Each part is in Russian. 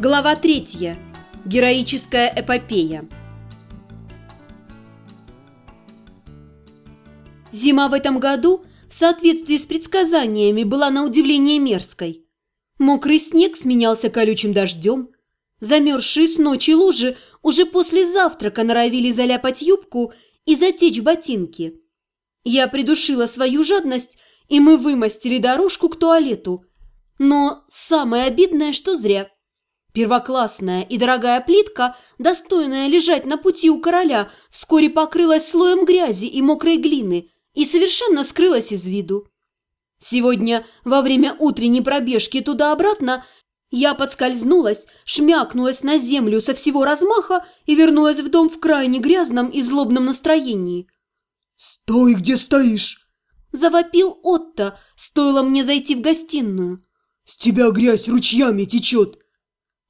Глава третья. Героическая эпопея. Зима в этом году, в соответствии с предсказаниями, была на удивление мерзкой. Мокрый снег сменялся колючим дождем. Замерзшие с ночи лужи уже после завтрака норовили заляпать юбку и затечь ботинки. Я придушила свою жадность, и мы вымостили дорожку к туалету. Но самое обидное, что зря – Первоклассная и дорогая плитка, достойная лежать на пути у короля, вскоре покрылась слоем грязи и мокрой глины и совершенно скрылась из виду. Сегодня, во время утренней пробежки туда-обратно, я подскользнулась, шмякнулась на землю со всего размаха и вернулась в дом в крайне грязном и злобном настроении. «Стой, где стоишь!» Завопил Отто, стоило мне зайти в гостиную. «С тебя грязь ручьями течет!»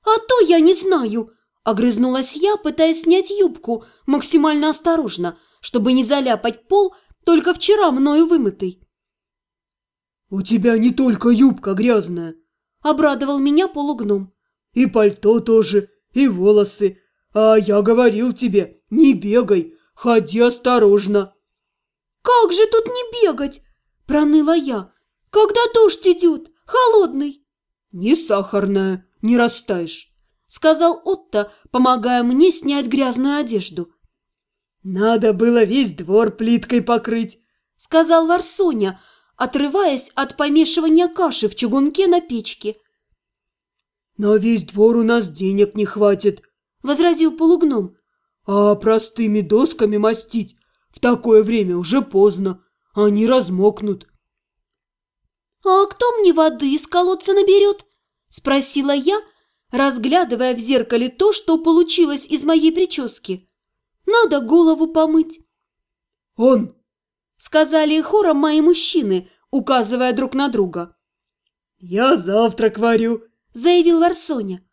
«А то я не знаю!» – огрызнулась я, пытаясь снять юбку максимально осторожно, чтобы не заляпать пол, только вчера мною вымытый. «У тебя не только юбка грязная!» – обрадовал меня полугном. «И пальто тоже, и волосы. А я говорил тебе, не бегай, ходи осторожно!» «Как же тут не бегать?» – проныла я. «Когда дождь идет, холодный!» «Не сахарная!» не растаешь», — сказал Отто, помогая мне снять грязную одежду. «Надо было весь двор плиткой покрыть», — сказал Варсоня, отрываясь от помешивания каши в чугунке на печке. «На весь двор у нас денег не хватит», — возразил полугном. «А простыми досками мастить в такое время уже поздно, они размокнут». «А кто мне воды из колодца наберет?» – спросила я, разглядывая в зеркале то, что получилось из моей прически. «Надо голову помыть». «Он!» – сказали хором мои мужчины, указывая друг на друга. «Я завтрак варю», – заявил Варсоня.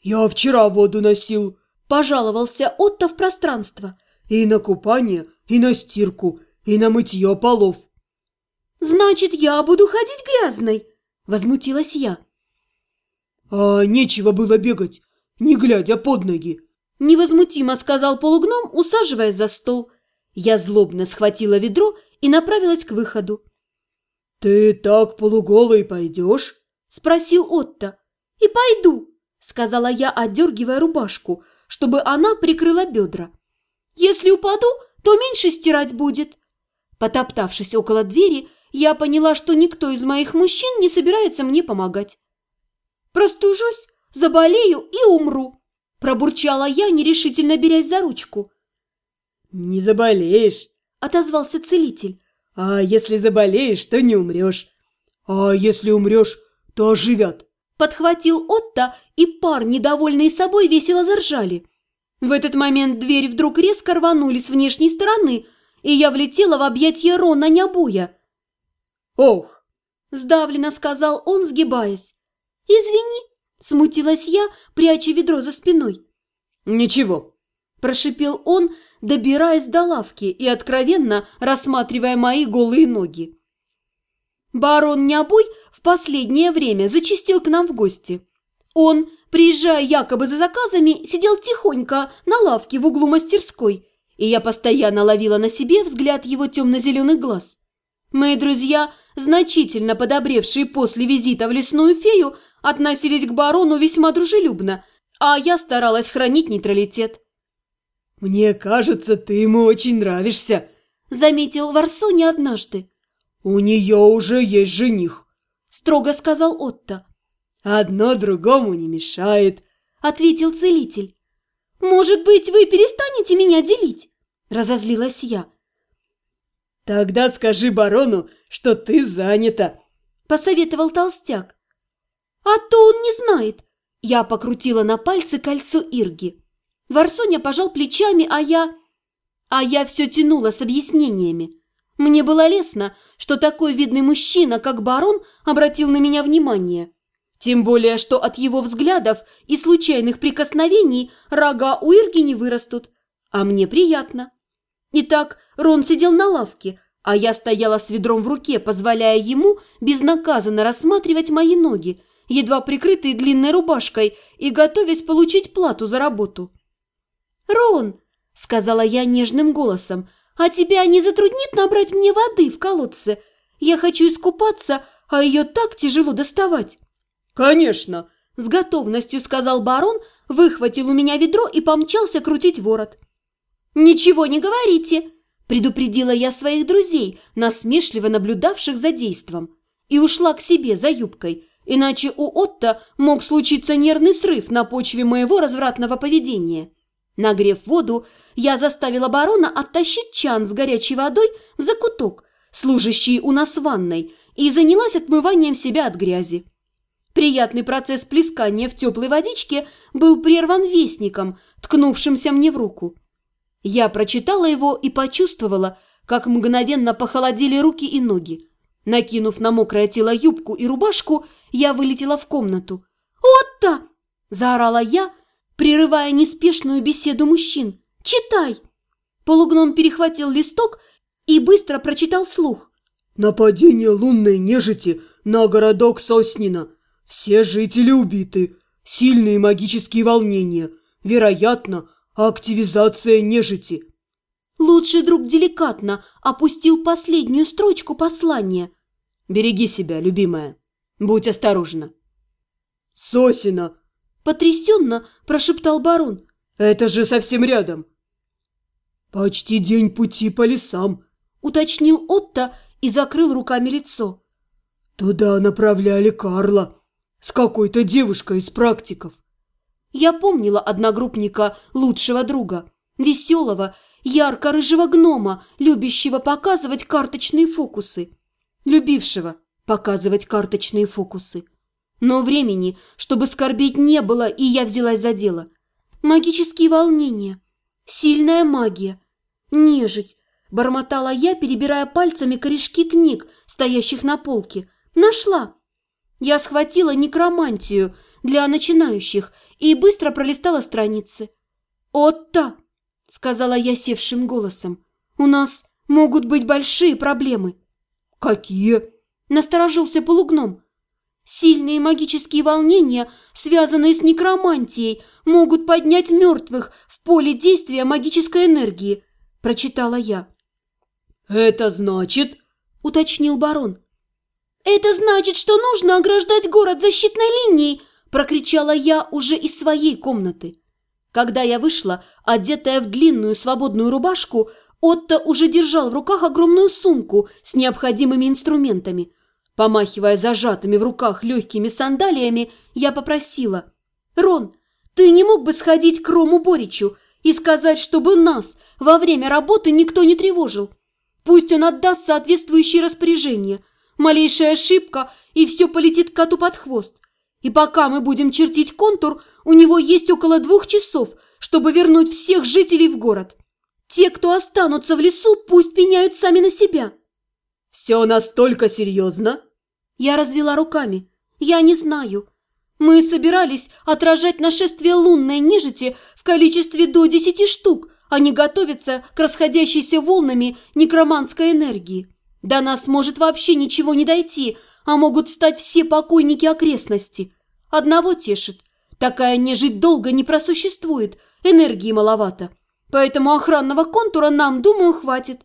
«Я вчера воду носил», – пожаловался Отто в пространство. «И на купание, и на стирку, и на мытье полов». «Значит, я буду ходить грязной?» – возмутилась я. «А нечего было бегать, не глядя под ноги!» Невозмутимо сказал полугном, усаживаясь за стол. Я злобно схватила ведро и направилась к выходу. «Ты так полуголой пойдешь?» – спросил Отто. «И пойду», – сказала я, отдергивая рубашку, чтобы она прикрыла бедра. «Если упаду, то меньше стирать будет». Потоптавшись около двери, я поняла, что никто из моих мужчин не собирается мне помогать. Простужусь, заболею и умру!» Пробурчала я, нерешительно берясь за ручку. «Не заболеешь!» – отозвался целитель. «А если заболеешь, то не умрешь. А если умрешь, то оживят!» Подхватил Отто, и парни, довольные собой, весело заржали. В этот момент дверь вдруг резко рванули с внешней стороны, и я влетела в объятье Рона Нябуя. «Ох!» – сдавленно сказал он, сгибаясь. «Извини», – смутилась я, пряча ведро за спиной. «Ничего», – прошипел он, добираясь до лавки и откровенно рассматривая мои голые ноги. Барон Нябой в последнее время зачастил к нам в гости. Он, приезжая якобы за заказами, сидел тихонько на лавке в углу мастерской, и я постоянно ловила на себе взгляд его темно-зеленых глаз. Мои друзья, значительно подобревшие после визита в лесную фею, относились к барону весьма дружелюбно, а я старалась хранить нейтралитет. «Мне кажется, ты ему очень нравишься», – заметил Варсони однажды. «У нее уже есть жених», – строго сказал Отто. «Одно другому не мешает», – ответил целитель. «Может быть, вы перестанете меня делить?» – разозлилась я. «Тогда скажи барону, что ты занята», – посоветовал толстяк. «А то он не знает!» Я покрутила на пальце кольцо Ирги. Варсоня пожал плечами, а я... А я все тянула с объяснениями. Мне было лестно, что такой видный мужчина, как барон, обратил на меня внимание. Тем более, что от его взглядов и случайных прикосновений рога у Ирги не вырастут. А мне приятно. Итак, Рон сидел на лавке, а я стояла с ведром в руке, позволяя ему безнаказанно рассматривать мои ноги, едва прикрытый длинной рубашкой и готовясь получить плату за работу. «Рон!» – сказала я нежным голосом. «А тебя не затруднит набрать мне воды в колодце? Я хочу искупаться, а ее так тяжело доставать». «Конечно!» – с готовностью сказал барон, выхватил у меня ведро и помчался крутить ворот. «Ничего не говорите!» – предупредила я своих друзей, насмешливо наблюдавших за действом, и ушла к себе за юбкой, иначе у Отто мог случиться нервный срыв на почве моего развратного поведения. Нагрев воду, я заставила барона оттащить чан с горячей водой в закуток, служащий у нас ванной, и занялась отмыванием себя от грязи. Приятный процесс плескания в теплой водичке был прерван вестником, ткнувшимся мне в руку. Я прочитала его и почувствовала, как мгновенно похолодели руки и ноги. Накинув на мокрое тело юбку и рубашку, я вылетела в комнату. «Отто!» – заорала я, прерывая неспешную беседу мужчин. «Читай!» Полугном перехватил листок и быстро прочитал слух. «Нападение лунной нежити на городок Соснина. Все жители убиты. Сильные магические волнения. Вероятно, активизация нежити». Лучший друг деликатно опустил последнюю строчку послания. «Береги себя, любимая. Будь осторожна». «Сосина!» Потрясенно прошептал барон. «Это же совсем рядом!» «Почти день пути по лесам», — уточнил Отто и закрыл руками лицо. «Туда направляли Карла с какой-то девушкой из практиков». Я помнила одногруппника лучшего друга, веселого, ярко-рыжего гнома, любящего показывать карточные фокусы, любившего показывать карточные фокусы. Но времени, чтобы скорбеть, не было, и я взялась за дело. Магические волнения, сильная магия, нежить, бормотала я, перебирая пальцами корешки книг, стоящих на полке. Нашла! Я схватила некромантию для начинающих и быстро пролистала страницы. «Отто!» – сказала я севшим голосом. «У нас могут быть большие проблемы». «Какие?» – насторожился полугном. Сильные магические волнения, связанные с некромантией, могут поднять мертвых в поле действия магической энергии», – прочитала я. «Это значит...» – уточнил барон. «Это значит, что нужно ограждать город защитной линией!» – прокричала я уже из своей комнаты. Когда я вышла, одетая в длинную свободную рубашку, Отто уже держал в руках огромную сумку с необходимыми инструментами – Помахивая зажатыми в руках легкими сандалиями, я попросила. «Рон, ты не мог бы сходить к Рому Боричу и сказать, чтобы нас во время работы никто не тревожил? Пусть он отдаст соответствующие распоряжения. Малейшая ошибка, и все полетит коту под хвост. И пока мы будем чертить контур, у него есть около двух часов, чтобы вернуть всех жителей в город. Те, кто останутся в лесу, пусть пеняют сами на себя». «Все настолько серьезно?» Я развела руками. Я не знаю. Мы собирались отражать нашествие лунной нежити в количестве до десяти штук, а не готовиться к расходящейся волнами некроманской энергии. До нас может вообще ничего не дойти, а могут стать все покойники окрестности. Одного тешит. Такая нежить долго не просуществует, энергии маловато. Поэтому охранного контура нам, думаю, хватит.